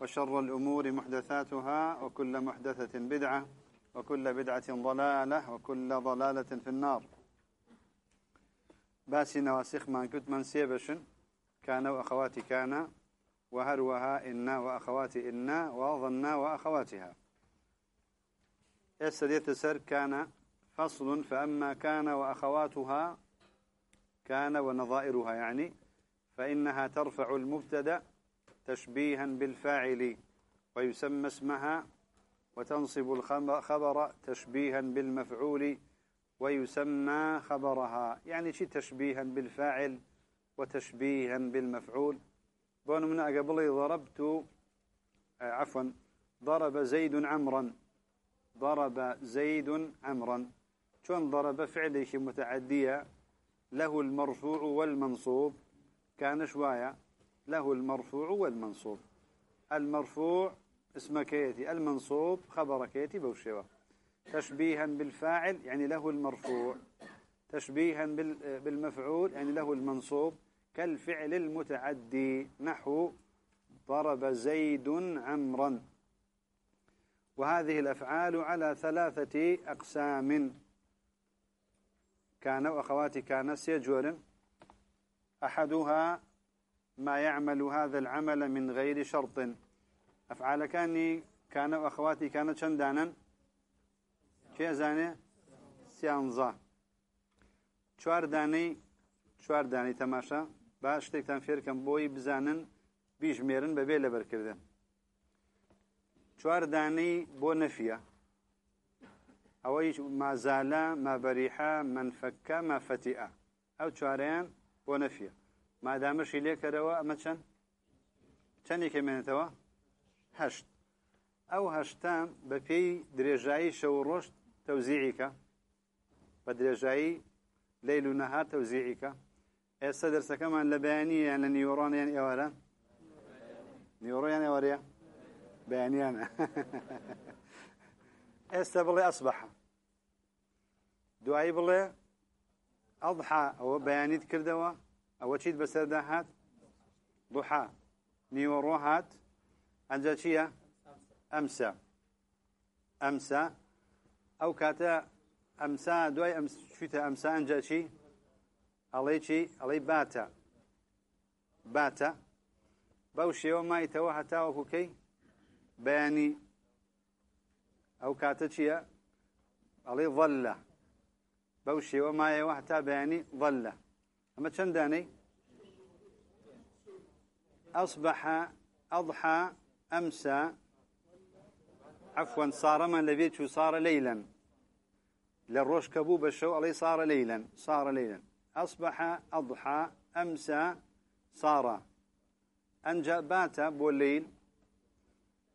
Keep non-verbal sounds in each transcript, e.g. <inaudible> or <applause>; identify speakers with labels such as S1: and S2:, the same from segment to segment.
S1: وشر الأمور محدثاتها وكل محدثة بدعة وكل بدعة ضلالة وكل ضلالة في النار. باسي نواسخ ما كنت من سيبشن كان وأخواتي كان وهروها إنا وأخواتي إنا وظنا وأخواتها. السديت سر كان فصل فأما كان وأخواتها كان ونظائرها يعني فإنها ترفع المبتدأ تشبيها بالفاعل ويسمى اسمها وتنصب الخبر تشبيها بالمفعول ويسمى خبرها. يعني شي تشبيها بالفاعل وتشبيها بالمفعول. بون من قبل ضربت آه، عفوا ضرب زيد عمرا. ضرب زيد عمرا. شون ضرب؟ فعله متعدية. له المرفوع والمنصوب. كان شوايا له المرفوع والمنصوب. المرفوع اسم كيتي المنصوب خبر كيتي بوشوا تشبيها بالفاعل يعني له المرفوع. تشبيها بالمفعول يعني له المنصوب. كالفعل المتعدي نحو ضرب زيد عمرا. وهذه الأفعال على ثلاثة أقسام. كان وأخواتي كان سيجور أحدها ما يعمل هذا العمل من غير شرط. أفعال كاني كان وأخواتي كانت شندانا كي أزاني؟ سيانزا. چوار داني داني تماشا. با شتێکتان فێرکەم بۆی بزانن بیژمێرن بەبێ لەبەرکردن چوار دانەی بۆ نەفیە. ئەوەی مازالە مابەریحە منفەکە مافەتیئە ئەو چوارەیان بۆ نەفیە. مادامەشی لێکەرەوە ئەمە چەند؟ چەندێکە مێنێتەوە؟ هەشت. ئەو هەشتان بە پێی درێژایی شەو ڕۆشت تەوزیعیکە. بە درێژایی لەیل و نەهار تەوزیعیکە. ئێستا دەرسەکەمان لە بەیانی یان لە نیوەڕانیان ئێوارە؟ نیوەڕۆیان ئێوەرەیە بەیانیانە. <laughs> ئێستا بڵێ ئەسبحە دوایی بڵێ ئەضحا ئەوە بەیانیت کردەوە. ئەوە چیت بەسەردا هات؟ ضحا. نیوەڕۆ هات؟ ئەنجا چییە؟ ئەمسا ئەمسا ئەو کاتە ئەمسا دوای ئەم شوتە ئەمسا ئەنجا چی؟ ئەڵێ چی؟ ئەڵێ باتە. باتە. بەو شێوە مایتەوە هەتاوەکوکەی بەیانی. ئەو کاتە چییە؟ ئەڵێ ظلە بەو شێوە مایەوە هەتا بەیانی ظلە أما چنداني أصبح أضحى أمسى. عفوا صار من لبيت صار ليلا. للروش كبوب الشو علي صار ليلا صار ليلا. أصبح أضحى أمسى صار. أنجى بات بوليل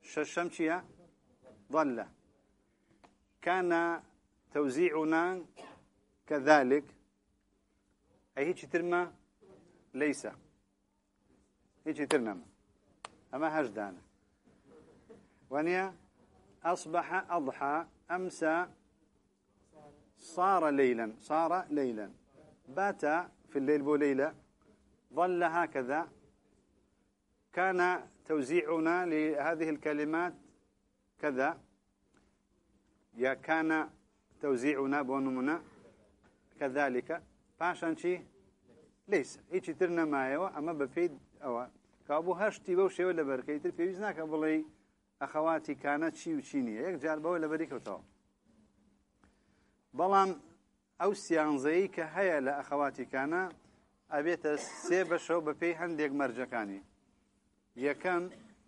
S1: ششمشيا ظل. كان توزيعنا كذلك. أي هيك ترمى؟ ليس. هيك ترنم أما هجدان ونيا أصبح أضحى أمسى صار ليلا صار ليلا. بات في الليل بو ليلة ظل هكذا. كان توزيعنا لهذه الكلمات كذا. يا كان توزيعنا بونمنا كذلك. پاشان چی؟ ليس هیچی تر نەمایەوە ئەمە بە پێی ئەوە. کابوو هەشتی بەو شێوە لە بەرکەی تر پێویست ناکە بڵێ ئەخەواتی کانە چی و چی نییە؟ یەک جار بەوە لە بەری کەوتەوە. بەڵام ئەو سیانزەیە کە هەیە لە ئەخەواتی کانە ئەبێتە سێ بەشەو بە پێی هەندێک مەرجەکانی. یەکەم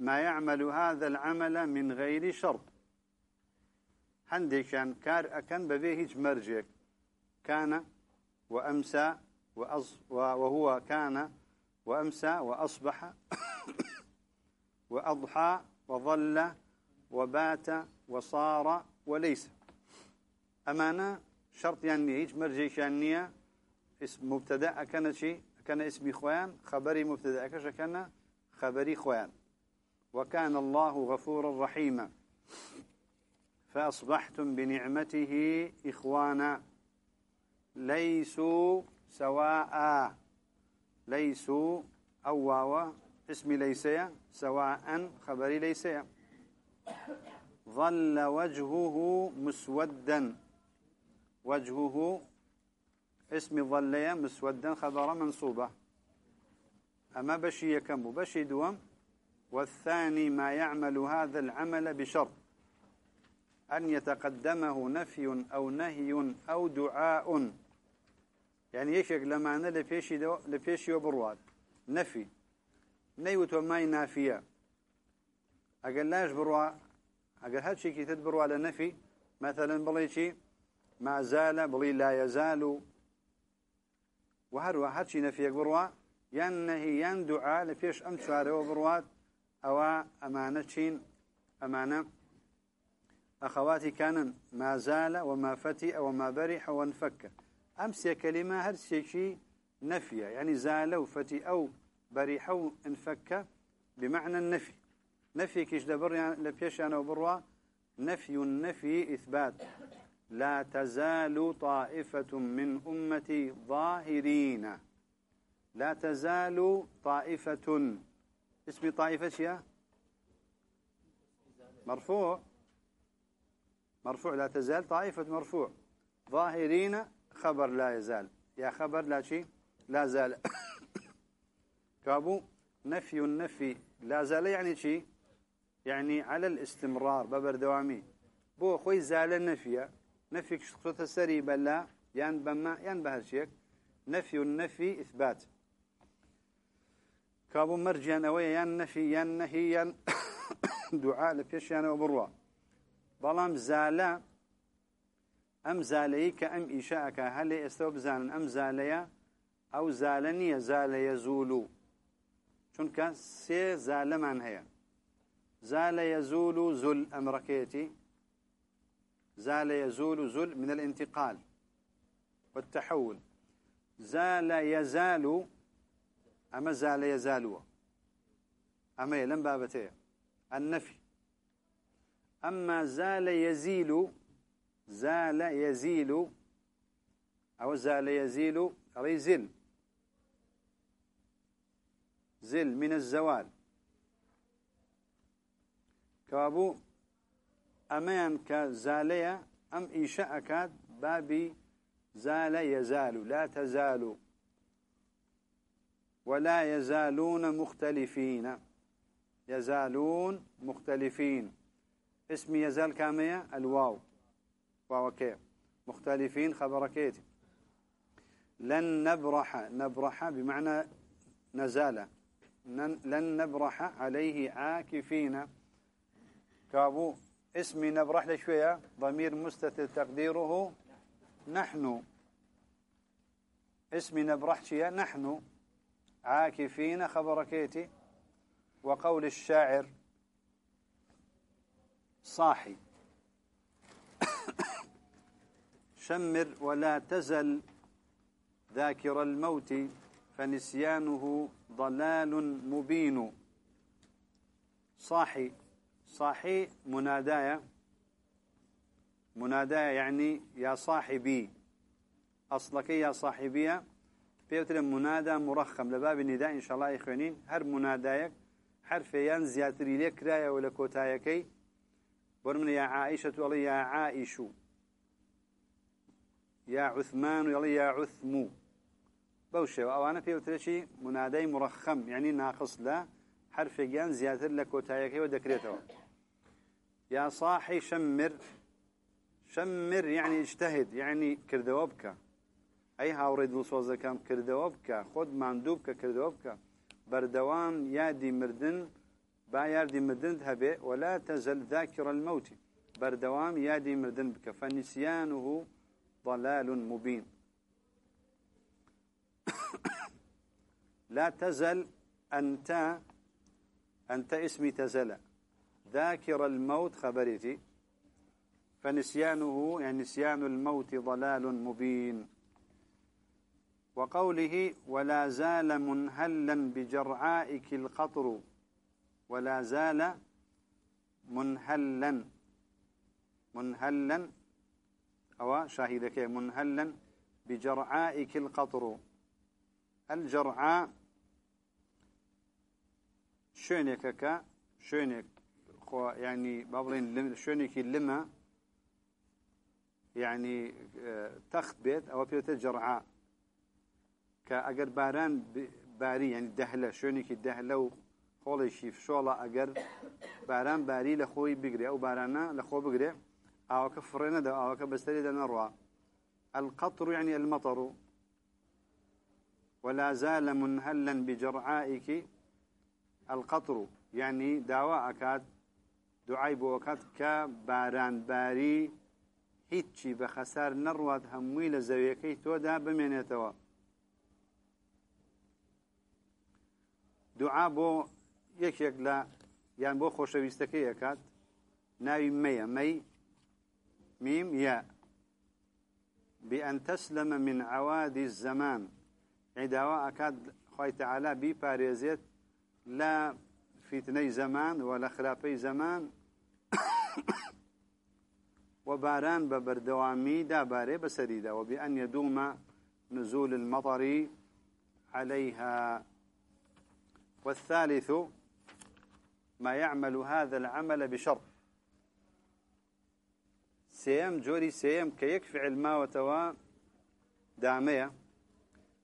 S1: ما يعمل هذا العمل من غير شرط. هەندێکیان کار ئەکەن بەبێ هیچ مەرجێک. کانە وأمسى وهو كان وأمسى وأصبح <coughs> وأضحى وظل وبات وصار وليس. أمانة شرط يعني هيج مرجيش يعني اسم مبتدأ كان شيء كان اسمي خوان خبري مبتدأ كش كان خبري خوان وكان الله غفورا رحيما. فأصبحتم بنعمته إخوانا. ليسوا سواء ليسوا أو واو اسم ليس سواء خبري ليس ظل وجهه مسودا. وجهه اسم ظليا مسودا خبر منصوبة. أما بشي يكم بشي دوم والثاني ما يعمل هذا العمل بشرط أن يتقدمه نفي أو نهي أو دعاء. يعني يشك لما أنا لفيشي, دو لفيشي وبرواد. نفي. نيوت وماي نافية. أقل لاش بروا. أقل هاتشي كي تدبروا على نفي. مثلا بليشي ما زال بلي لا يزال. وهروا هاتشي نفي بروا. ينهي يندعى لفيش أم شواره وبرواد. أو أمانة شين. أمانة. أخواتي كان ما زال وما فتئ وما برح وانفك. أمس كلمة هر شيء نفية يعني زال وفتئ أو برح وانفك بمعنى النفي. نفي كيش دبر يعني لبيش أنا وبروا. نفي النفي إثبات. لا تزال طائفة من أمتي ظاهرين. لا تزال طائفة. اسم طائفة يا مرفوع. مرفوع لا تزال طائفة مرفوع. ظاهرين خبر لا يزال. يا خبر لا شيء؟ لا زال. <coughs> كابو نفي النفي. لا زال يعني شيء؟ يعني على الاستمرار ببر دوامي بو خوي زال النفي. نفيك شخصة سري بلا يان بما يان بهالشيك نفي النفي إثبات. كابو مرجيان أوي يان نفي يان نهي يان <coughs> دعاء لفيش يان وبروا بەڵام زالە ئەم زالەیە کە ئەم ئیشاکە هەلێ ئێستا بزانن ئەم زالەیە ئەو زالە نییە زالەیە و چونکە سێ زالەمان هەیە. زال يزول زل أمركيتي زال يزول زل من الانتقال والتحول. زال يزال أما زال يزال أما يلم بابتيه النفي. أما زال يزيل زال يزيل أو زال يزيل أو زل. زل من الزوال. كابو أمان كزالية أم إيشاء كاد بابي زال يزال لا تزال. ولا يزالون مختلفين. يزالون مختلفين. اسم يزال كامية الواو. واو كيف مختلفين خبركيت لن نبرح نبرح بمعنى نزال. لن نبرح عليه عاكفين. كابو اسم نبرح لشوية ضمير مستتر تقديره نحن. اسم نبرح شيء نحن. عاكفين خبركيتي وقول الشاعر صاحي. شمر ولا تزل ذاكر الموت فنسيانه ضلال مبين. صاحي صاحي منادايا. منادايا يعني يا صاحبي. أصلك يا صاحبية بيوتر منادى مرخم لباب النداء إن شاء الله إخوانين هر منادايك حرفيان زياتري لك رايا ولا كوتايكي ورمن يا عائشة ولي يا عائش یا عثمان و یڵی یا عثمو. بەو شێوە ئەوانە پێوترێکی منادای مڕەخەم یعنی ناقص لە حرفێکیان زیاتر لە کۆتاییەکەیەوە دەکرێتەوە. یا صاحی شەمر شەمر یعنی اجتهد یعنی کردەوە بکە. ئەی هاوڕێ دڵسۆزەکەم کردەوە بکە خۆت ماندوو بکە کردەوە بکە. بەردەوام یادی مردن با یاردی مردنت هەبێ ولا تزل ذاكر الموت بەردەوام یادی مردن بکە. فەنیسیان و ضلال مبين. <coughs> لا تزل أنت أنت اسمي تزل. ذاكر الموت خبرتي. فنسيانه يعني نسيان الموت ضلال مبين. وقوله ولا زال منهلا بجرعائك القطر. ولا زال منهلا منهلا أو شاهدك منهلا بجرعائك القطر. الجرعاء شونك كا شونك خو يعني بابلين شونك لما يعني آه، تخت بيت أو بيوت جرعاء كأجر باران باري يعني دهلة شونك دهلة خۆڵێکی فشۆڵە ئەگەر باران باری لە خۆی بگرێ ئەو بارانە لە خۆ بگرێ ئاوەکە فڕێنەدا ئاوەکە بەستەری دەنەڕوا القطر يعني المطر. ولا زال منهلا بجرعائك القطر. يعني دعوة أكاد دعاي بوكات كباران باري. هیچی بە خەسار نەڕوات هەمووی لە زەویەکەی تۆدا بمێنێتەوە دوعا بۆ یەکێک لە یان بۆ خۆشەویستەکەی یەکات ناوی مەیە مەی میم یا بأن تسلم من عوادي الزمان. عداوة أكاد خوي تعالى بي باريزيت لا فتني زمان ولا خلافي زمان. <coughs> وباران ببردوامي داباري بسريدا وبأن يدوم نزول المطر عليها. والثالث ما يعمل هذا العمل بشرط سيم جوري سيم كيك فعل ما وتوا دامية.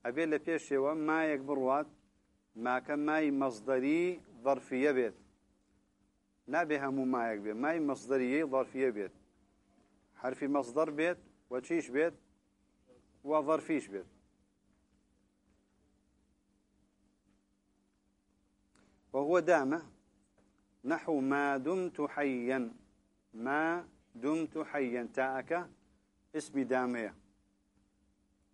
S1: أبي لبيش وما يكبروات ما كان ماي مصدري ظرفية بيت. نابها مو ما يكبر ماي مصدرية ظرفية بيت. حرف مصدر بيت وشيش بيت وظرفيش بيت. وهو دامة. نحو ما دمت حيا ما دمت حيا تاءك اسم دامية.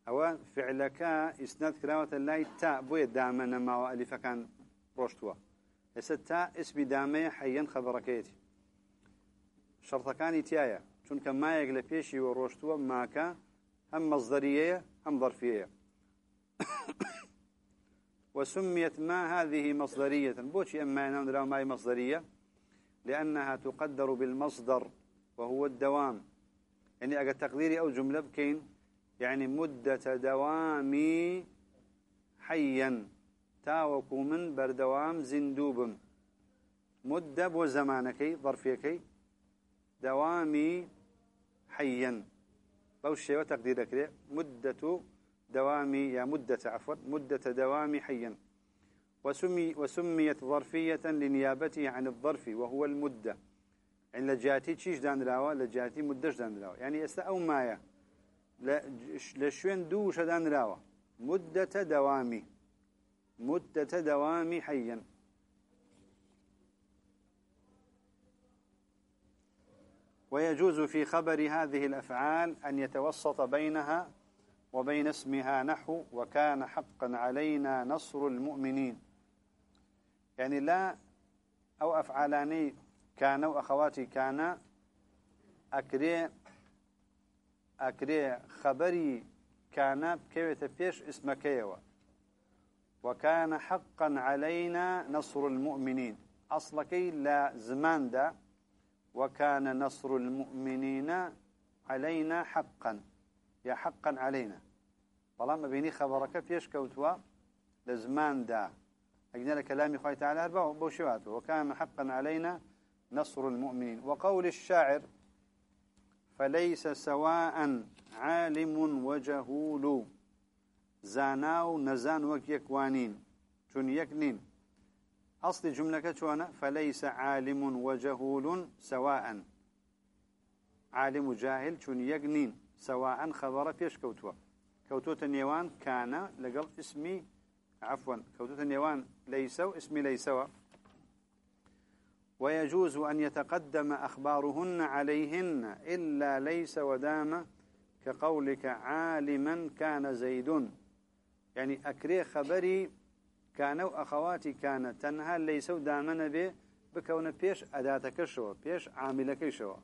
S1: أو فعلك إسناد كراوة الله تاء بوي دامنا ما وألف كان روشتوا هسه تاء اسم دامية حيا خبركيتي شرط كان تيايا. چونك ما يقل بيشي وروشتوا ماكا هم مصدرية هم ظرفية. <coughs> وسميت ما هذه مصدرية. بوشي أما ينام لها ما هي مصدرية. لأنها تقدر بالمصدر وهو الدوام. يعني أجا تقديري أو جملة بكين يعني مدة دوامي حيا. تاوكو من بردوام زندوب مدة بوزمانكي ظرفيكي. دوامي حيا. بوشي وتقديرك مدة دوام يا مدة عفوا مدة دوام حيا. وسمي وسميت ظرفية لنيابته عن الظرف وهو المدة. يعني لجاتي تشيش دان راوا لجاتي مدش دان راوا يعني استا أو مايا لشوين دوش دان راوا مدة دوامي مدة دوامي حيا ويجوز في خبر هذه الأفعال أن يتوسط بينها وبين اسمها نحو وكان حقا علينا نصر المؤمنين. يعني لا أو أفعالاني كان وأخواتي كان أكري أكري خبري كان كيف بيش اسم كيوا. وكان حقا علينا نصر المؤمنين. أصلكي لا زمان دا. وكان نصر المؤمنين علينا حقا. يا حقا علينا. بەڵام ببینی خەبەڕەکە پێش کەوتووە لە زماندا ئەگنە لە كلام خی تعالى شواتەوە وكان حقا علينا نصر المؤمنين. وقول الشاعر فليس سواء عالم وجهول. زاناو نزان وك يكوانين چون يكنين. أصل جملة كتوانا فليس عالم وجهول سواء. عالم جاهل چون يكنين سواء خبر فيش كوتوا كوتوت النيوان كان لقل اسمي عفوا كوتوت النيوان ليسوا اسمي ليسوا ويجوز أن يتقدم أخبارهن عليهن إلا ليس ودام كقولك عالما كان زيد يعني أكري خبري كانوا أخواتي كان تنهى ليسوا دامنا به بكون بيش أداة كشوة بيش عامل كشوة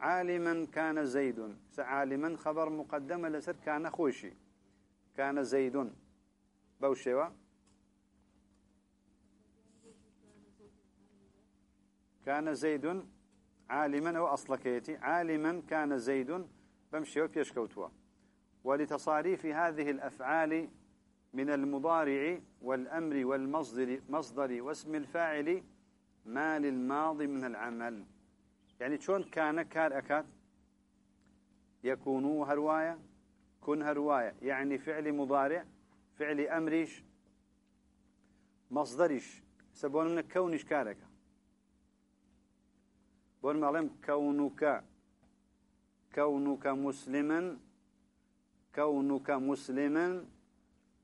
S1: عالما كان زيد عالما خبر مقدمة لسر كان خوشي. كان زيد بوشيوة كان زيد عالما أو أصلكيتي. عالما كان زيد بمشي وبيش كوتوا ولتصاريف هذه الأفعال من المضارع والأمر والمصدر مصدر واسم الفاعل ما للماضي من العمل. يعني شون كان كار أكاد؟ يكون هرواية كن هرواية. يعني فعل مضارع فعل أمريش مصدرش سبون من كونش كارك بون معلم كونك كونك مسلما كونك مسلما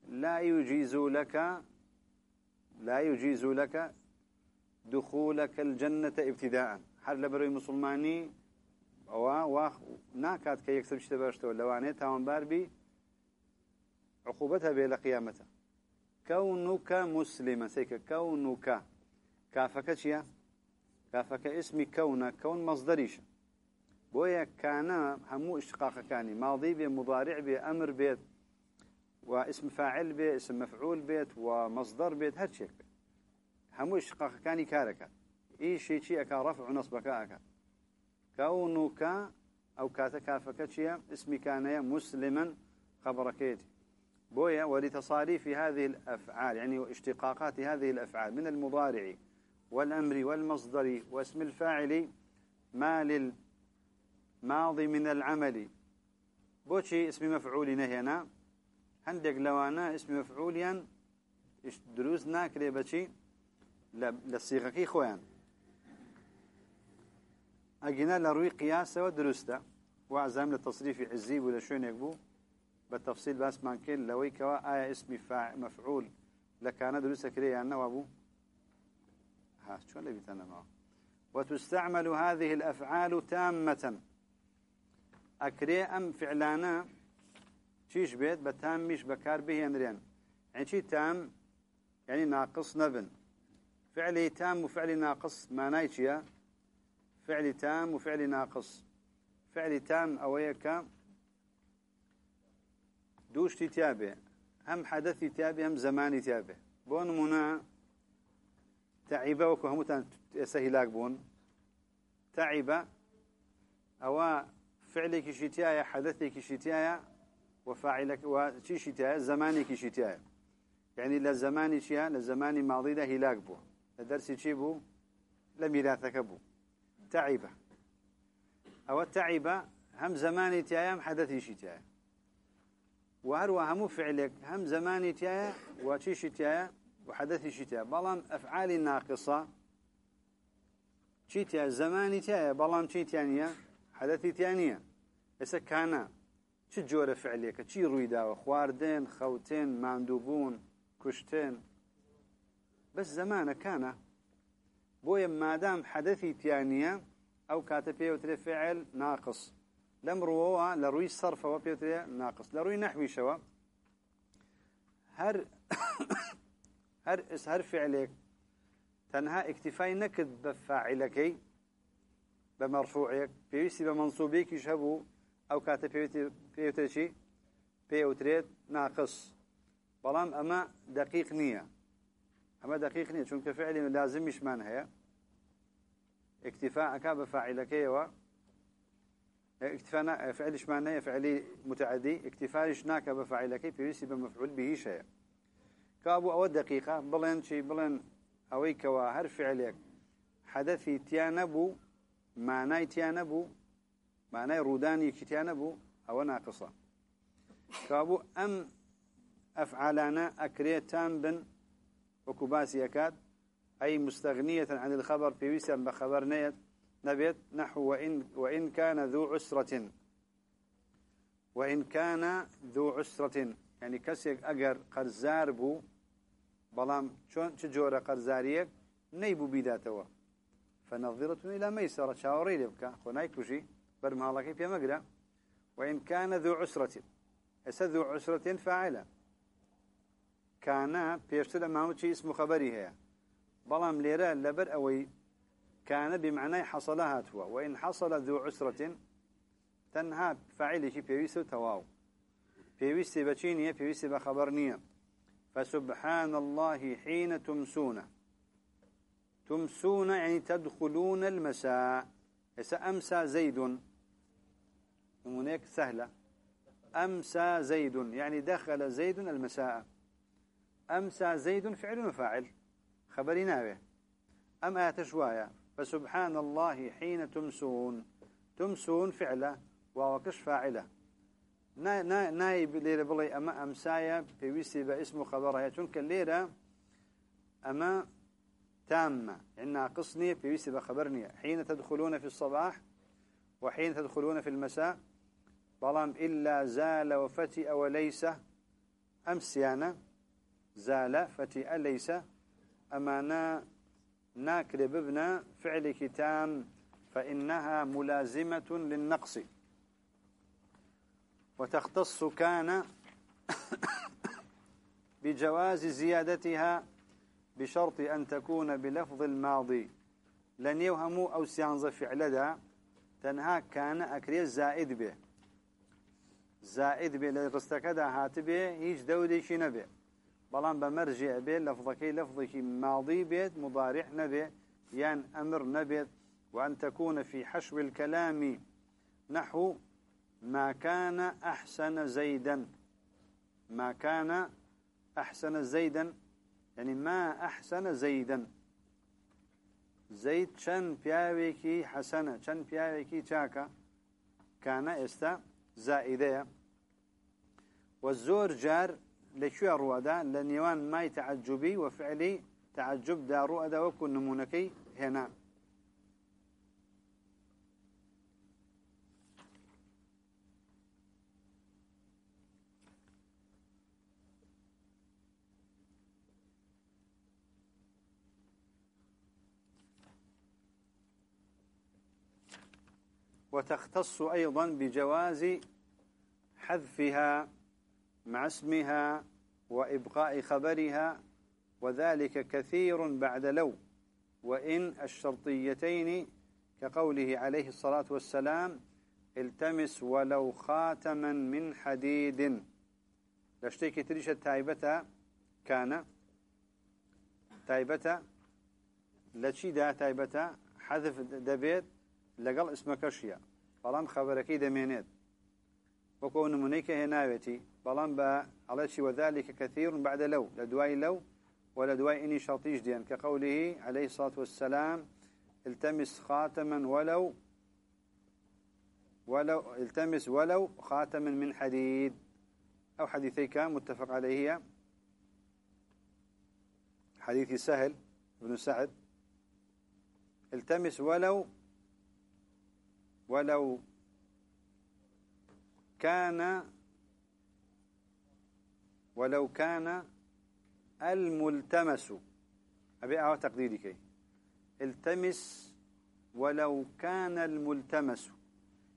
S1: لا يجيز لك لا يجيز لك دخولك الجنة ابتداء هر لبروي مسلماني أو واخ ناكات كي يكسب شتباشتو لواني تاون باربي عقوبتها بلا قيامته كونك مسلما سيك كونك كافك شيا كافك اسمي كون كون مصدريش بويا كان همو اشتقاق كاني ماضي بي مضارع بي أمر بيت واسم فاعل بيت اسم مفعول بيت ومصدر بيت هرشيك همو اشتقاق كاني كاركا اي شيء شيء اكا رفع نصبك اكا كونك أو كاتا كافك شيا اسمي كان مسلما خبركيتي بويا ولتصاريف هذه الأفعال يعني واشتقاقات هذه الأفعال من المضارع والأمر والمصدر واسم الفاعل ما للماضي من العمل. بوشي اسم مفعول نهينا. هندق لوانا اسم مفعوليا دروس ناكري بشي للصيغة خوان أجينا لروي قياسة ودروستا. وعزام للتصريف عزيب ولا شون يقبو بالتفصيل بس ما كل لوي كوا آية فاع مفعول. لكان دروس كريه أنا وابو. ها شو اللي بيتنا معه؟ وتستعمل هذه الأفعال تامة. أكري أم فعلانا شيش بيت؟ بتام مش بكار به أمرين. يعني شي تام؟ يعني ناقص نبن. فعلي تام وفعلي ناقص ما نايتشيا فعلي تام وفعلي ناقص. فعلي تام أويك دوشتي تابع هم حدثي تابع هم زماني تابع بون منا تعيبة وكو همتان سهلاك بون. تعيبة أو فعلك شتايا حدثك شتايا وفاعلك وشي شتايا زمانك شتايا يعني لزماني شيا لزماني ماضي ده هلاك بو. لدرسي شي بو لميراثك بو. تعيبة. أو تعيبة هم زماني تايا هم حدثي شتايا وهروا همو فعلك هم زماني تيايا وشيش تيايا وحدثي شتايا بلان أفعال ناقصة. شتايا زماني تيايا بلان شي تيانية حدثي تيانية إسا كان چه جور فعليك چي رويدا خواردين خوتين ماندوبون كشتين بس زمان كان. بويا مادام حدثي تيانية أو كاتبية وتري فعل ناقص. لم رووا لروي صرف وبيتري ناقص. لروي نحوي شوا هر هر اس هر فعلك تنها اكتفاي نكد بفاعلك بمرفوعك بيوسي بمنصوبيك يشهبوا أو كاتب بيوتري شي بيوتري ناقص. بلام اما دقيق نية اما دقيق نية چونك فعلي لازم مش معنى اكتفاءك بفاعلك و اكتفاء فعلش معناه فعلي متعدي اكتفاءش ناك بفعلك في يسي بمفعول به شيء كابو أو دقيقة بلن شي بلن أويك وهر فعلك حدثي تيانبو معناي تيانبو معناي روداني كتيانبو أو ناقصة. كابو أم أفعالنا أكريتان بن وكباسي يكاد أي مستغنية عن الخبر في وسم بخبر نيت نبيت نحو وإن, وإن كان ذو عسرة. وإن كان ذو عسرة. يعني كسيك أجر قرزار بو بلام شون تجورة قرزاريك نيبو بيداتوا فنظرة إلى ميسرة. شاوري لبكا خناي كشي برمالك في مقرأ وإن كان ذو عسرة. أس ذو عسرة فاعلة. كان بيشتل أمامه اسم خبري هي بلام ليرة لبر أوي كان بمعنى حصلها توا وإن حصل ذو عسرة تنها فاعله بيويس تواو بيويس بچينية بيويس بخبرنية فسبحان الله حين تمسون تمسون يعني تدخلون المساء. أمسى زيد هناك سهلة أمسى زيد يعني دخل زيد المساء. أمسى زيد فعل وفاعل خبرنا به أم آتشوايا فسبحان الله حين تمسون. تمسون فعله ووقش فاعله نايب ليلة بلي أما أمسايا بيويسي باسم خبرها. چونك الليلة أما تامة. يعني ناقصني بيويسي بخبرني. حين تدخلون في الصباح وحين تدخلون في المساء بلام إلا زال وفتئ وليس أمسيانا. زال فتئ ليس أمانا ناكر ببنا فعل كتام فإنها ملازمة للنقص. وتختص كان <coughs> بجواز زيادتها بشرط أن تكون بلفظ الماضي. لن يوهموا أو سيانز فعل ذا تنها كان أكري زائد به. زائد به لرستكدا هاتبه هيج دودي نبه بلان بمرجع به لفظك لفظك ماضي بيت مضارع نبه يان أمر نبه وأن تكون في حشو الكلام نحو ما كان أحسن زيدا. ما كان أحسن زيدا. يعني ما أحسن زيدا. زيد شن بياويكي حسنة شن بياويكي شاكا كان استا زائدة والزور جار لشو الرؤدا لنيوان ماي تعجبي وفعلي تعجب دا رؤدا وكن نمونكي هنا وتختص أيضا بجواز حذفها مع اسمها وإبقاء خبرها وذلك كثير بعد لو. وإن الشرطيتين كقوله عليه الصلاة والسلام التمس ولو خاتما من حديد. لشتيك تريش التايبة كان تايبة لشي دا تايبة حذف دبيت لقل اسمك شيا بلام خبركي دمينيت وكون منيك هناوتي بلام با على شي وذلك كثير بعد لو لدواي لو ولا دواي إني شرطيش ديان كقوله عليه الصلاة والسلام التمس خاتما ولو ولو التمس ولو خاتما من حديد أو حديثيك متفق عليه حديث سهل بن سعد. التمس ولو ولو كان ولو كان الملتمس أبي أعوى تقديري كي. التمس ولو كان الملتمس.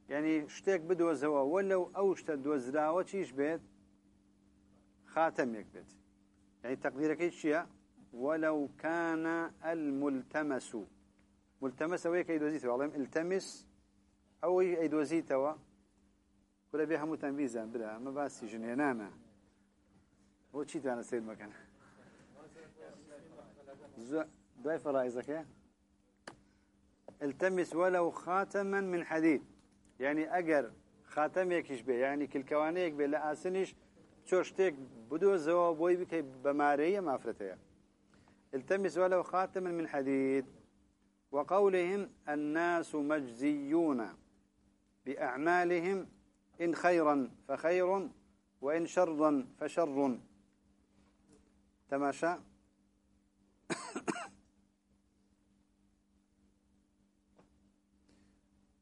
S1: يعني اشتيك بدو زوا ولو أوشت دوزراوة چيش بيت؟ خاتم يك بيت. يعني تقديرك إيش ولو كان الملتمس. ملتمس ويك يدوزيته والله التمس أو أي دوزيتوا كل بيها متنبيزا بلا ما باسي جنينانا هو تشيت أنا سيد مكان. دواي فرائزك التمس ولو خاتما من حديد. يعني أجر خاتم يكش به يعني كل كوانيك به لا أسنش شوشتك بدو زوا بوي بك بمارية مافرتها التمس ولو خاتما من حديد. وقولهم الناس مجزيون. بأعمالهم إن خيرا فخير وإن شرا فشر. تماشى. <coughs>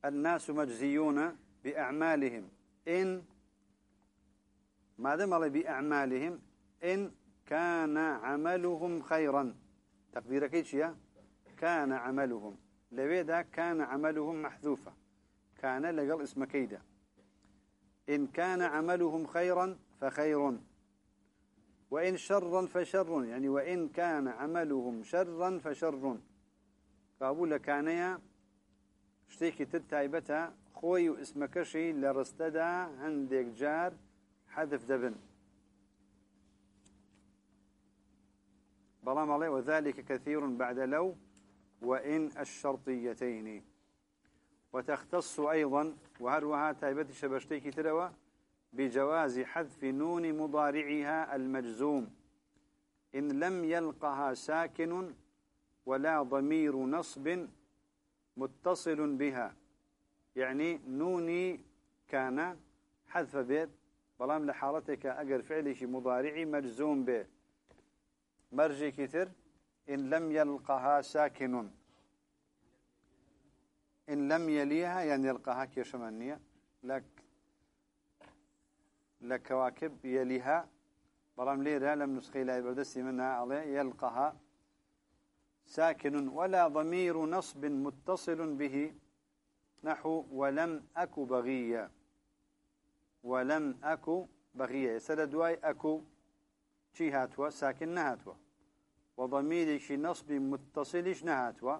S1: الناس مجزيون بأعمالهم إن ماذا مر بأعمالهم؟ إن كان عملهم خيرا. تقديرك إيش كان عملهم. لويدا كان عملهم محذوفا. كان لقل اسم كيدا. إن كان عملهم خيرا فخير وإن شرا فشر يعني وإن كان عملهم شرا فشر کابوو لە کانەیە شتێکی تر تایبەتە خۆی و ئسمەکەشی لە ڕستەدا هەندێک جار حذف دەبن بەڵام ئەڵێ وذلك كثير بعد لو وإن الشرطيتين. وتختص أيضا وهروها تايبت شبشتيك تلوى بجواز حذف نون مضارعها المجزوم. إن لم يلقها ساكن ولا ضمير نصب متصل بها. يعني نوني كان حذف بيت بلام لحالتك أجر فعلي شي مضارعي مجزوم به مرجي كتر إن لم يلقها ساكن. إن لم يليها يعني يلقاها كيشمانية لك لكواكب يليها. بلام ليرة لم نسخي لا يبردسي منها عليه يلقاها ساكن ولا ضمير نصب متصل به. نحو ولم أك بغيا ولم أك بغيا سد دواي أكو. شي هاتوا؟ ساكن نهاتوا. وضمير شي نصب متصل نهاتوا.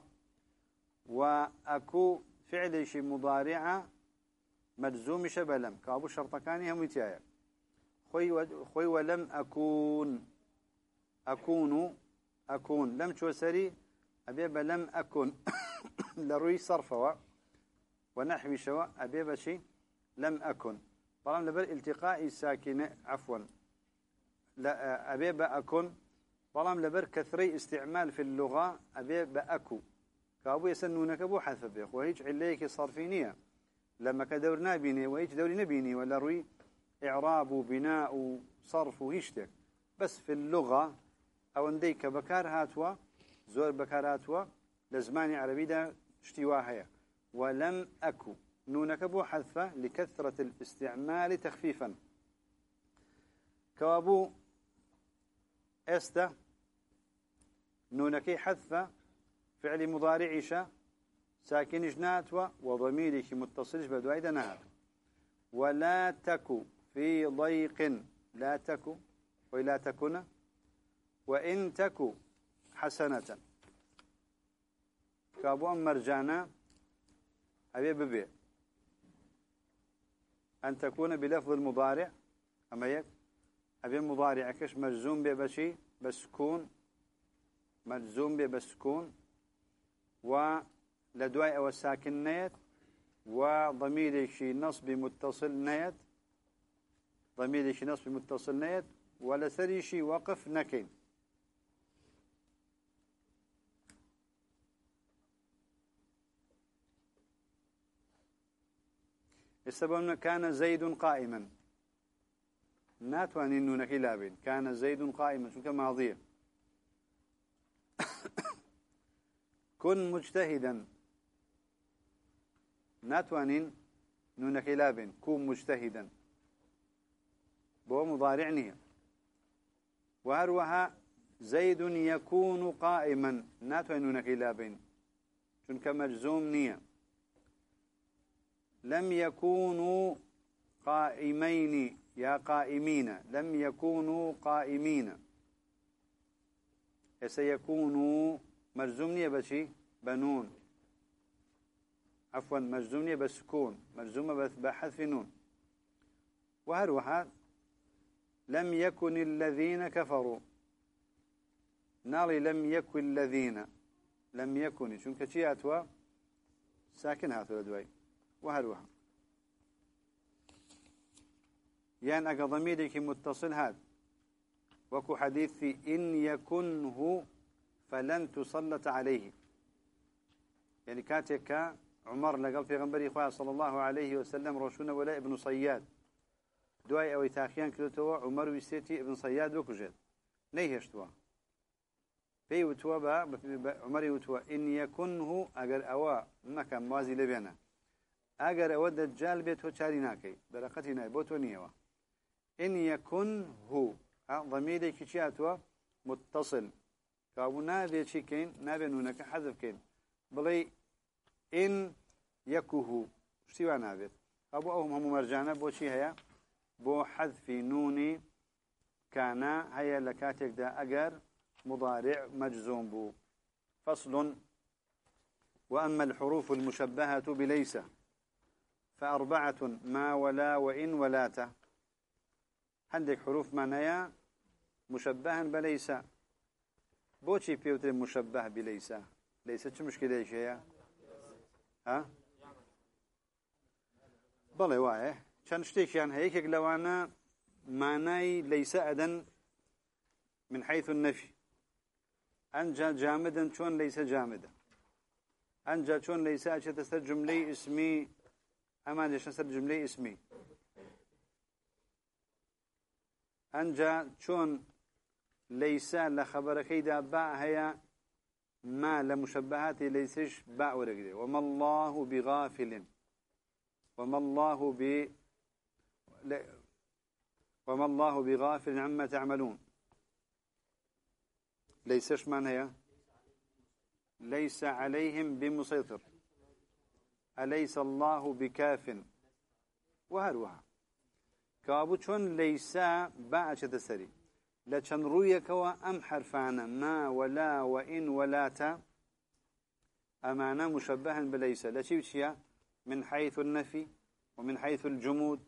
S1: وأكو فعل شي مضارعة مجزوم شبلم. كابو شرطكاني هم يتيايا خوي, خوي ولم أكون. أكون أكون. لم توسري أبي لم أكن. <coughs> لروي صرفوا. ونحوي شوا أبي بشي لم أكن. طالما لبر التقاء الساكنة عفوا. لا أبي أكن. طالما لبر كثري استعمال في اللغة أبي بأكو كابو يسنونك أبو حذف بيخ وهيج عليك صرفينية لما كدورنا بيني وهيج دوري نبيني ولا روي إعراب وبناء وصرف وهيشتك بس في اللغة أو انديك بكار هاتوا زور بكار هاتوا لزماني عربي دا اشتواهية ولم أكو. نونك بو حذفة لكثرة الاستعمال تخفيفا. كوابو إستا نونك حذفة فعل مضارعش ساكن جناتوا وضميرك متصلش بدوايد نهار ولا تكو في ضيق لا تكو ولا تكن وإن تكو حسنة. كابو مرجانا أبي ببي. أن تكون بلفظ المضارع أما يك أبي مضارع كش مجزوم ببشي بسكون مجزوم بسكون. ولدواء أو الساكن نيت وضمير شي نصب متصل نيت ضمير شي نصب متصل نيت ولسري شي وقف نكين. السبب كان زيد قائما. ناتواني نونك لابين كان زيد قائما. شو كماضية كن مجتهدا. ناتوانين نونك لابين كن مجتهدا. بو مضارعني وهروها زيد يكون قائما. ناتوانين نونك لابين شو كمجزوم نيه لم يكونوا قائمين. يا قائمين لم يكونوا قائمين سيكونوا مجزومني بشي بنون عفوا مجزومني بسكون مجزومة بحذف نون. وهروها لم يكن الذين كفروا نالي لم يكن الذين لم يكن شنك شيء أتوا ساكن هاتوا لدوي وهروها يعني أقا متصل هذا وكو حديث إن يكنه فلن تسلط عليه. يعني كاتك عمر لقل في غنبري إخوة صلى الله عليه وسلم روشونا ولا ابن صياد. دواي أو تاخيان كدوتوا عمر ويسيتي ابن صياد وكجد. نيهشتوا في وتوا عمر وتوا. إن يكنه أجر أوا نكم موازي لبينا اگر أو دجال بيت هو چاري ناكي. برقتي ناي بوتو نيوا إن يكن هو ضميري كيشاتوا متصل. كابو نابي شي كين نابي نونك حذف كين بلي ان يكوه شتي نابي ابو اوهم هم مرجانا بو شي هيا بو حذف نوني كان هيا لكاتك دا اگر مضارع مجزوم بو فصل وأما الحروف المشبهة بليس فأربعة ما ولا وإن ولاتا عندك حروف معناها مشبها بليس بوشي بيوتر مشبه بليس ليس شو مشكلة إيش هي ها؟ بلى واعي كان شتيك يعني هيك لو أنا معناي ليس أدن من حيث النفي أنجا جامدا شون ليس جامدا أنجا شون ليس أشتسر جملة اسمي أما أشتسر جملة اسمي أنجا شون ليس لخبر كيدا باء هي ما لمشبهات ليسش باء ورقده وما الله بغافل. وما الله ب وما الله بغافل عما تعملون. ليسش من هي ليس عليهم بمسيطر. أليس الله بكاف؟ وهروها. كابو ليس باع تسري لچن رويكوا أم حرفانا ما ولا وإن ولا تا أمانا مشبها بليس لشي من حيث النفي ومن حيث الجمود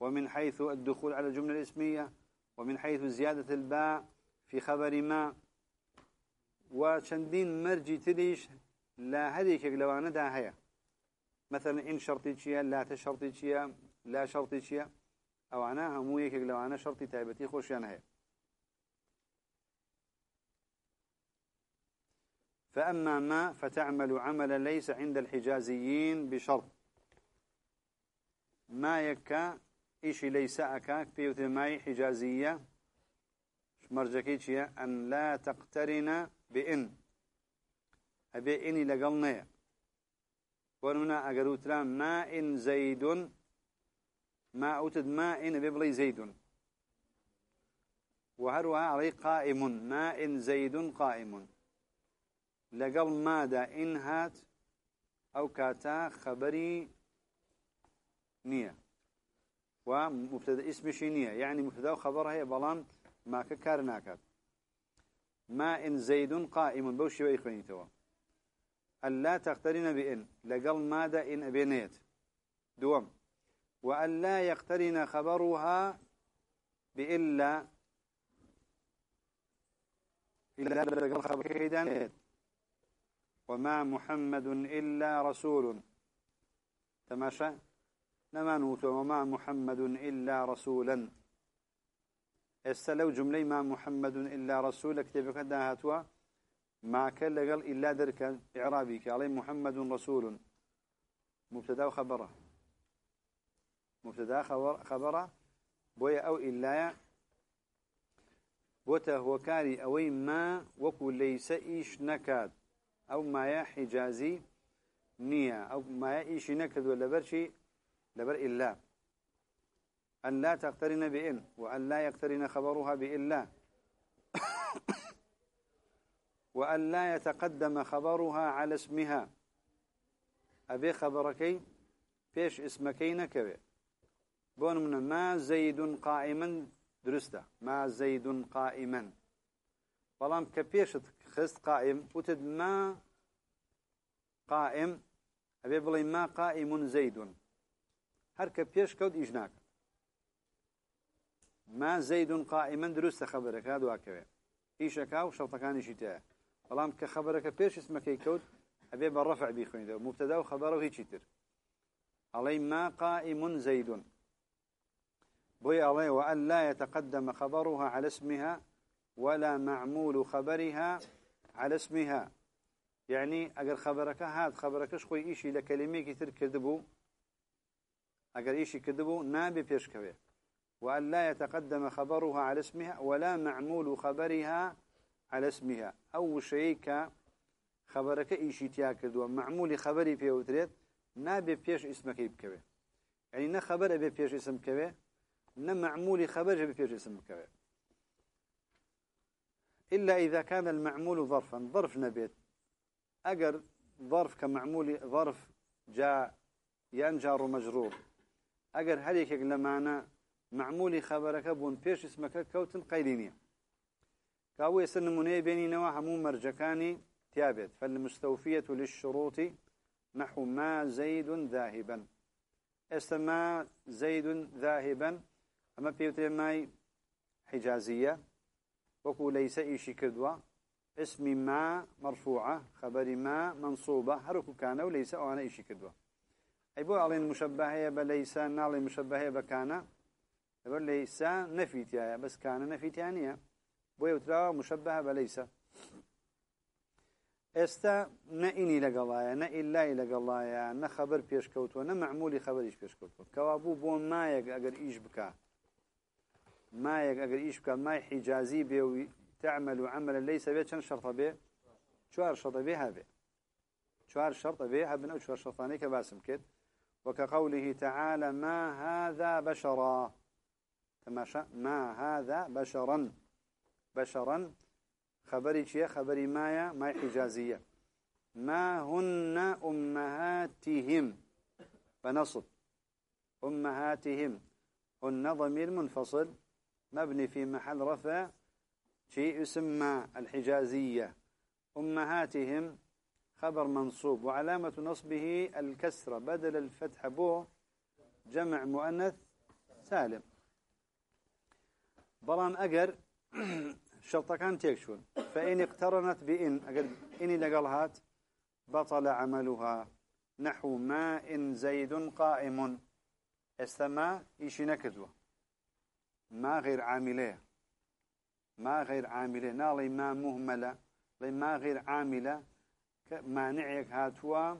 S1: ومن حيث الدخول على الجملة الاسمية ومن حيث زيادة الباء في خبر ما. وشندين مرجي تليش لا هذيك لوانا دا هيا مثلا إن شرطي شيا لا تشرطي لا شرطي شيا أو أنا همو يك لوانا شرطي تايبتي خوش هيا فأما ما فتعمل عمل ليس عند الحجازيين بشرط. ما يكا إيش ليس أكاك بيوت ماي حجازية. مرجكي أن لا تقترن بإن. أبي إني لقلنا ورمنا أقروتلا ما إن زيد ما أوتد ما إن بيبلي زيد وهروها علي قائم ما إن زيد قائم لقل ماذا إن هات أو كاتا خبري نية ومبتدا اسم شينية يعني مبتدا وخبرها هي بلان ما ككار ناكات ما إن زيد قائم بوشي وإخواني توا ألا تقترن بإن. لقل ماذا إن أبينيت دوم وألا يقترن خبرها بإلا إلا لقل خبر كيدانيت وما محمد إلا رسول. تماشى نما نوت وما محمد إلا رسولا. استلو جملة ما محمد إلا رسول كتبك داهتوا ما كان لقل إلا درك إعرابي عليه محمد رسول. مبتدا وخبره مبتدا خبر خبره. بويا أو إلا بوته وكاري أوي ما وكو ليس إيش نكاد أو ما يا حجازي نية أو ما يا إيش نكد ولا برشي لبر إلا. أن لا تقترن بإن وأن لا يقترن خبرها بإلا. <coughs> وأن لا يتقدم خبرها على اسمها. أبي خبركي بيش اسمكي نكوي. بون من ما زيد قائما درسته. ما زيد قائما. بلام كبيش خست قائم وتد ما قائم أبي بلي ما قائم زيد. هر كبيش كود إجناك ما زيد قائما درست خبرك هذا واكوي إيشكا وشرطكان إيشتاه بلام كخبرك بيش اسمك يكود أبي بالرفع بيخوين ده مبتدا وخبره هيك تر. علي ما قائم زيد. بوي علي وأن لا يتقدم خبرها على اسمها ولا معمول خبرها على اسمها. يعني أجر خبرك هاد خبرك خوي؟ إيشي لكلمة كتير كذبوا أجر إيشي كذبوا نابي بيشكوي وأن لا يتقدم خبرها على اسمها ولا معمول خبرها على اسمها. أو شيء خبرك إيشي تياكدوا معمول خبري في أوتريت نابي بيش اسمك يبكوي يعني نا خبر أبي بيش اسم كوي نا معمول خبر أبي بيش اسم كوي إلا إذا كان المعمول ظرفا. ظرف نبيت أجر ظرف كمعمول ظرف جاء ينجر مجرور. أجر هذيك لمعنى معمولي خبرك بون بيش اسمك كوتن قيدينية كاوي سن مني بيني نوا همو مرجكاني تيابت. فالمستوفية للشروط نحو ما زيد ذاهبا. استما زيد ذاهبا. أما بيوتر ماي حجازية. وكو ليس إيشي كدوة. اسم ما مرفوعة خبر ما منصوبة. هركو كان وليس أو أنا إيشي كدوة. أي بو علين مشبهية بليس نالي مشبهية بكان يقول ليس نفيت يا بس كان نفيت يعني بو يوترا مشبهة بليس استا نئني لقلايا نئلاي لقلايا نخبر بيشكوتو نمعمولي خبريش بيشكوتو كوابو بو مايق أقر إيش مايق أقر إيش بكا ماي حجازي بيوي تعمل عملا ليس به كان شرط به شوار شرط به هذا شوار شرط به هبن أو شوار شرطاني كباسم كد وكقوله تعالى ما هذا بشرا. تماشى ما هذا بشرا. بشرا. خبري شيء؟ خبري مايا؟ ماي حجازية. ما هن أمهاتهم؟ بنصب. أمهاتهم. هن ضمير منفصل. مبني في محل رفع شيء يسمى الحجازية. أمهاتهم خبر منصوب وعلامة نصبه الكسرة بدل الفتح بو جمع مؤنث سالم. بلان أجر <coughs> شرط كان تيكشون. فإن اقترنت بإن أجر إني لقلهات بطل عملها. نحو ما إن زيد قائم. استمع إيشي نكدوه ما غير عامليه ما غير عاملة. نالي ما مهملة. لي ما غير عاملة. مانعك هاتوا.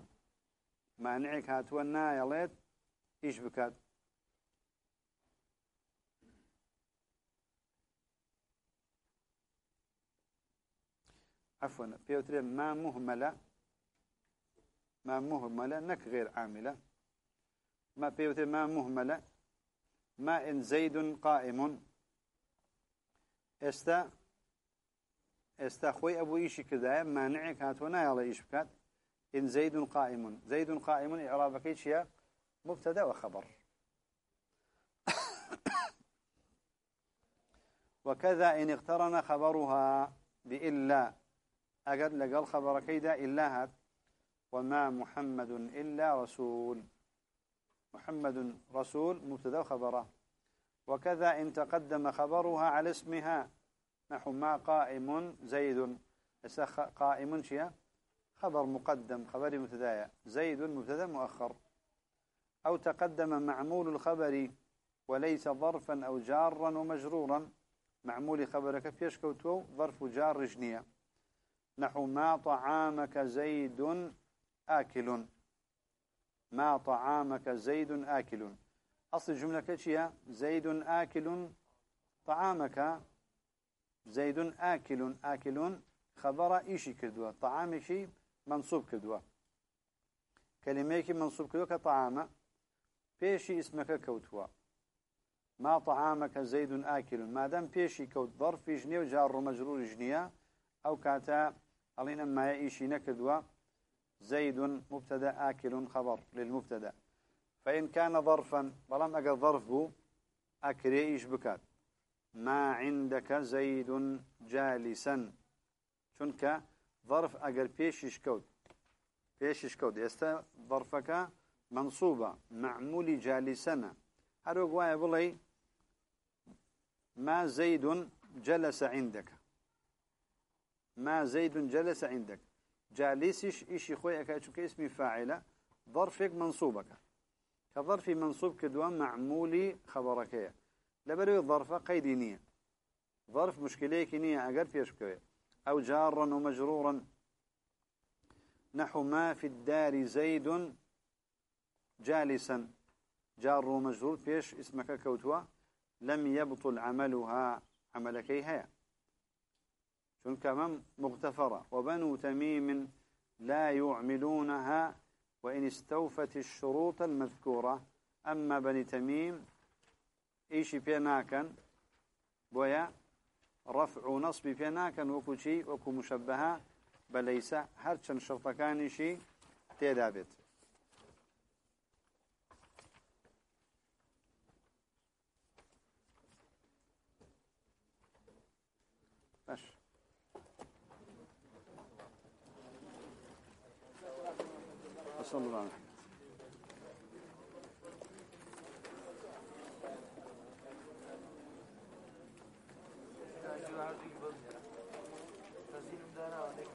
S1: مانعك هاتوا نايلت إيش بكات؟ عفوا بيوتري ما مهملة. ما مهملة. نك غير عاملة. ما بيوتري ما مهملة. ما إن زيد قائم. استا استا خوي ابو ايشي كذا مانعك هاتونا يلا إيش بكات ان زيد قائم زيد قائم اعرابك إيش يا مبتدا وخبر وكذا ان اقترن خبرها بإلا أجد لقال خبر كيدا إلا هات وما محمد إلا رسول محمد رسول مبتدا وخبره وكذا إن تقدم خبرها على اسمها. نحو ما قائم زيد. قائم شيء خبر مقدم خبر مبتدا زيد مبتدا مؤخر. أو تقدم معمول الخبر وليس ظرفا أو جارا ومجرورا. معمول خبرك فيش كوتو ظرف جار رجنية نحو ما طعامك زيد آكل. ما طعامك زيد آكل. أصل الجملة كتشيا زيد آكل. طعامك زيد آكل. آكلون خبر إيشي كدوا طعام شي منصوب كدوا كلمة منصوب كدوا كطعام. بيشي اسمك كوتوا ما طعامك زيد آكل. ما دام بيشي كوت ظرف جنية وجار مجرور جنية أو كاتا علينا ما يعيشي نكدوا زيد مبتدأ آكل خبر للمبتدأ. فإن كان ظرفا بلام أقل ظرف بو أكريش بكات؟ ما عندك زيد جالسا. چونك ظرف أقل بيشش كود؟ بيشش كود؟ يستا ظرفك منصوبة معمول جالسنا هذا قوايا بلي ما زيد جلس عندك. ما زيد جلس عندك. جالسش إشي خويا كأشوك اسمي فاعلة ظرفك منصوبك. كظرف منصوب كدوان معمولي خبرك لبروي الظرف قيدي نية ظرف مشكليك نية فيش كوي أو جارا ومجرورا نحو ما في الدار زيد جالسا. جار ومجرور فيش اسمك كوتوا. لم يبطل عملها عملكي هيا. شون كمان مغتفرة. وبنو تميم لا يعملونها وإن استوفت الشروط المذكورة. أما بني تميم إيشي بيناكن؟ بويا رفع نصب بيناكن وكو شيء وكو مشبهة بليس هرشن شرطكان شيء تيدابت.
S2: وصلى الله على